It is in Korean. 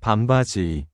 반바지.